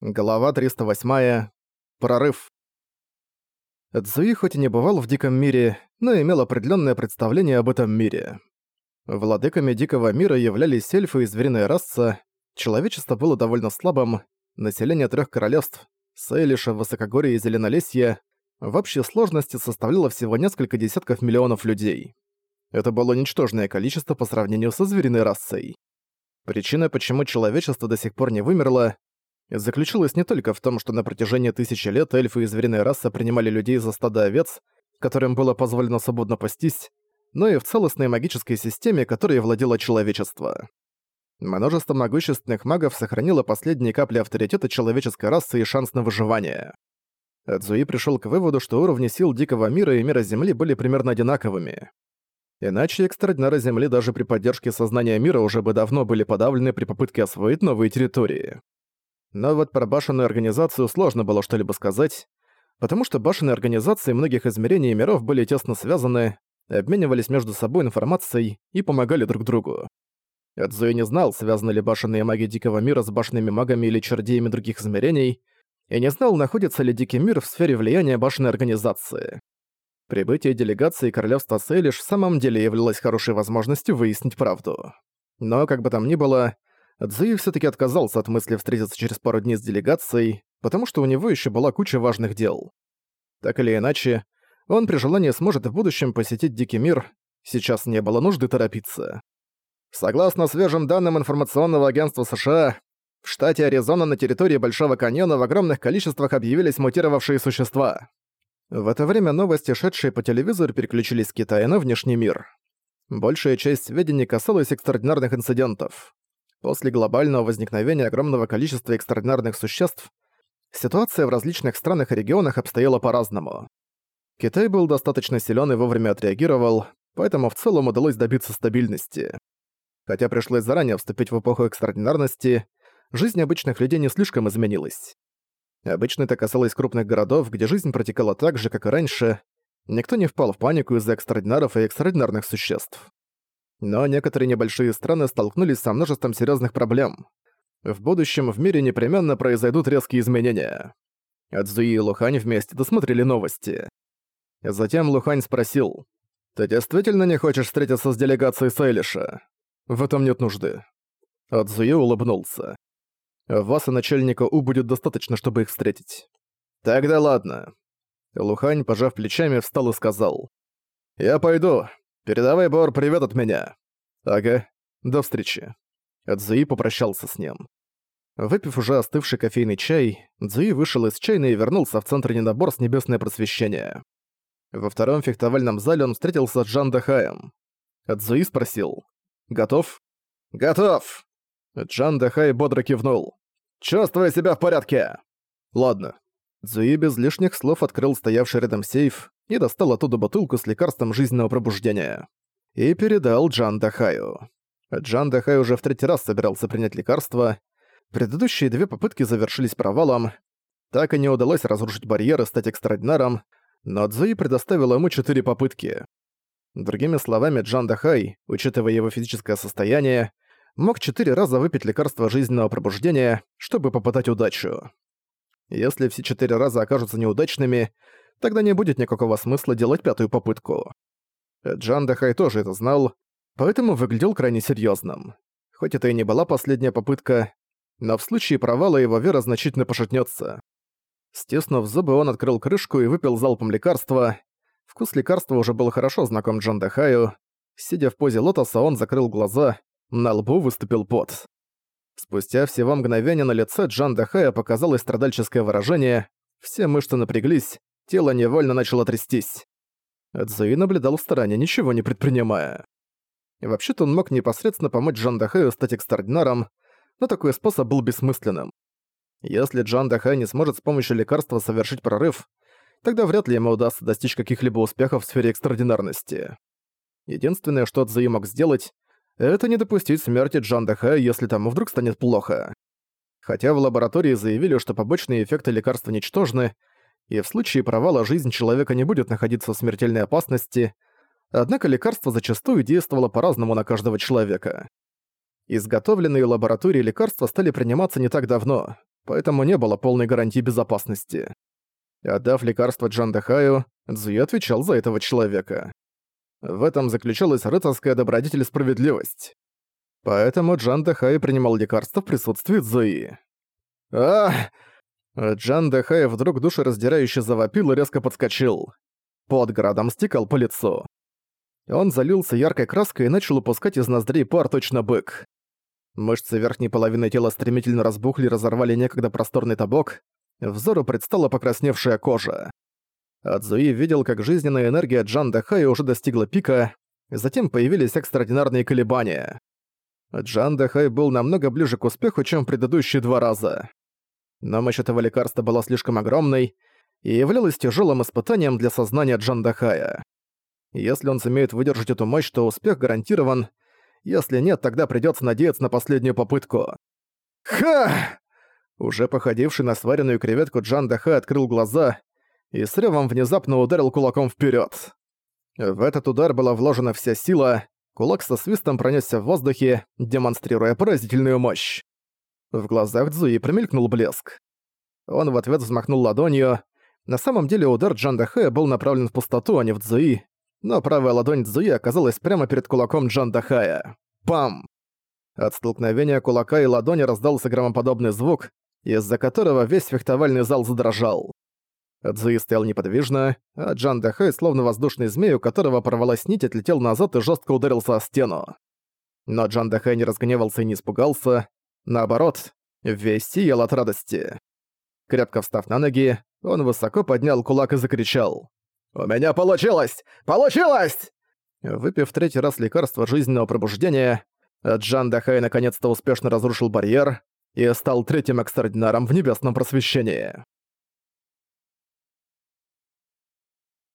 Глава 308. Прорыв. Цзуи хоть и не бывал в Диком мире, но имел определенное представление об этом мире. Владыками Дикого мира являлись эльфы и звериная раса, человечество было довольно слабым, население трех королевств — Сейлиша, Высокогорье и Зеленолесье — в общей сложности составляло всего несколько десятков миллионов людей. Это было ничтожное количество по сравнению со звериной расой. Причина, почему человечество до сих пор не вымерло, заключалась не только в том, что на протяжении тысячи лет эльфы и звериная раса принимали людей за стадо овец, которым было позволено свободно пастись, но и в целостной магической системе, которой владело человечество. Множество могущественных магов сохранило последние капли авторитета человеческой расы и шанс на выживание. Цзуи пришел к выводу, что уровни сил Дикого мира и мира Земли были примерно одинаковыми. Иначе экстрадинары Земли даже при поддержке сознания мира уже бы давно были подавлены при попытке освоить новые территории. Но вот про башенную организацию сложно было что-либо сказать, потому что башенные организации многих измерений и миров были тесно связаны, обменивались между собой информацией и помогали друг другу. Эдзуи не знал, связаны ли башенные маги Дикого мира с башенными магами или чародеями других измерений, и не знал, находится ли Дикий мир в сфере влияния башенной организации. Прибытие делегации королевства Сейлиш в самом деле являлось хорошей возможностью выяснить правду. Но, как бы там ни было, Цзуи всё-таки отказался от мысли встретиться через пару дней с делегацией, потому что у него ещё была куча важных дел. Так или иначе, он при желании сможет в будущем посетить Дикий мир, сейчас не было нужды торопиться. Согласно свежим данным информационного агентства США, в штате Аризона на территории Большого каньона в огромных количествах объявились мутировавшие существа. В это время новости, шедшие по телевизору, переключились с Китая на внешний мир. Большая часть сведений касалась экстраординарных инцидентов. После глобального возникновения огромного количества экстраординарных существ, ситуация в различных странах и регионах обстояла по-разному. Китай был достаточно силен и вовремя отреагировал, поэтому в целом удалось добиться стабильности. Хотя пришлось заранее вступить в эпоху экстраординарности, жизнь обычных людей не слишком изменилась. Обычно это касалось крупных городов, где жизнь протекала так же, как и раньше, никто не впал в панику из-за экстраординаров и экстраординарных существ. Но некоторые небольшие страны столкнулись со множеством серьезных проблем. В будущем в мире непременно произойдут резкие изменения. Адзуи и Лухань вместе досмотрели новости. Затем Лухань спросил, «Ты действительно не хочешь встретиться с делегацией Сейлиша? В этом нет нужды». Адзуи улыбнулся. «Вас и начальника У будет достаточно, чтобы их встретить». «Тогда ладно». Лухань, пожав плечами, встал и сказал, «Я пойду. «Передавай, Бор, привет от меня!» «Ага, до встречи». Цзуи попрощался с ним. Выпив уже остывший кофейный чай, Цзуи вышел из чайной и вернулся в центр недобор с небесное просвещение. Во втором фехтовальном зале он встретился с Джан Дахаем. Цзуи спросил «Готов?» «Готов!» Джан Дахай бодро кивнул. «Чувствую себя в порядке!» «Ладно». Цзуи без лишних слов открыл стоявший рядом сейф, и достал оттуда бутылку с лекарством жизненного пробуждения. И передал Джан Дахаю. Джан Дахай уже в третий раз собирался принять лекарство. Предыдущие две попытки завершились провалом. Так и не удалось разрушить барьер и стать экстраординаром, но Цзуи предоставил ему четыре попытки. Другими словами, Джан Дахай, учитывая его физическое состояние, мог четыре раза выпить лекарство жизненного пробуждения, чтобы попытать удачу. Если все четыре раза окажутся неудачными, тогда не будет никакого смысла делать пятую попытку. Джан Дахай тоже это знал, поэтому выглядел крайне серьезным. Хоть это и не была последняя попытка, но в случае провала его вера значительно пошатнется. Стиснув зубы, он открыл крышку и выпил залпом лекарства. Вкус лекарства уже был хорошо знаком Джан Дахаю. Сидя в позе лотоса, он закрыл глаза, на лбу выступил пот. Спустя всего мгновение на лице Джан Дахая показалось страдальческое выражение, все мышцы напряглись, тело невольно начало трястись. Цзуи наблюдал в стороне, ничего не предпринимая. Вообще-то он мог непосредственно помочь Джан Дахаю стать экстраординаром, но такой способ был бессмысленным. Если Джан Дахай не сможет с помощью лекарства совершить прорыв, тогда вряд ли ему удастся достичь каких-либо успехов в сфере экстраординарности. Единственное, что Цзуи мог сделать, это не допустить смерти Джан Дахая, если тому вдруг станет плохо. Хотя в лаборатории заявили, что побочные эффекты лекарства ничтожны, и в случае провала жизнь человека не будет находиться в смертельной опасности, однако лекарство зачастую действовало по-разному на каждого человека. Изготовленные лаборатории лекарства стали приниматься не так давно, поэтому не было полной гарантии безопасности. Отдав лекарство Джан Дахаю, Цзуи отвечал за этого человека. В этом заключалась рыцарская добродетель и справедливость. Поэтому Джан Дахай принимал лекарство в присутствии Цзуи. «Ах!» Джан Дахай вдруг душераздирающе завопил и резко подскочил. Под градом стекал по лицу. Он залился яркой краской и начал упускать из ноздрей пар точно бык. Мышцы верхней половины тела стремительно разбухли и разорвали некогда просторный табок. Взору предстала покрасневшая кожа. Адзуи видел, как жизненная энергия Джан Дахая уже достигла пика, затем появились экстраординарные колебания. Джан Дахай был намного ближе к успеху, чем предыдущие два раза. Но мощь этого лекарства была слишком огромной и являлась тяжелым испытанием для сознания Джан Дахая. Если он сумеет выдержать эту мощь, то успех гарантирован. Если нет, тогда придётся надеяться на последнюю попытку. Ха! Уже походивший на сваренную креветку Джан Даха открыл глаза и с ревом внезапно ударил кулаком вперед. В этот удар была вложена вся сила, кулак со свистом пронесся в воздухе, демонстрируя поразительную мощь. В глазах Цзуи промелькнул блеск. Он в ответ взмахнул ладонью. На самом деле удар Джан Дахэ был направлен в пустоту, а не в Цзуи, но правая ладонь Цзуи оказалась прямо перед кулаком Джан Дахая. Пам! От столкновения кулака и ладони раздался громоподобный звук, из-за которого весь фехтовальный зал задрожал. Цзуи стоял неподвижно, а Джан Дахай, словно воздушный змей, у которого порвалась нить, отлетел назад и жестко ударился о стену. Но Джан Дахай не разгневался и не испугался. Наоборот, весь сиял от радости. Крепко встав на ноги, он высоко поднял кулак и закричал. «У меня получилось! Получилось!» Выпив третий раз лекарство жизненного пробуждения, Джан Дахай наконец-то успешно разрушил барьер и стал третьим экстраординаром в небесном просвещении.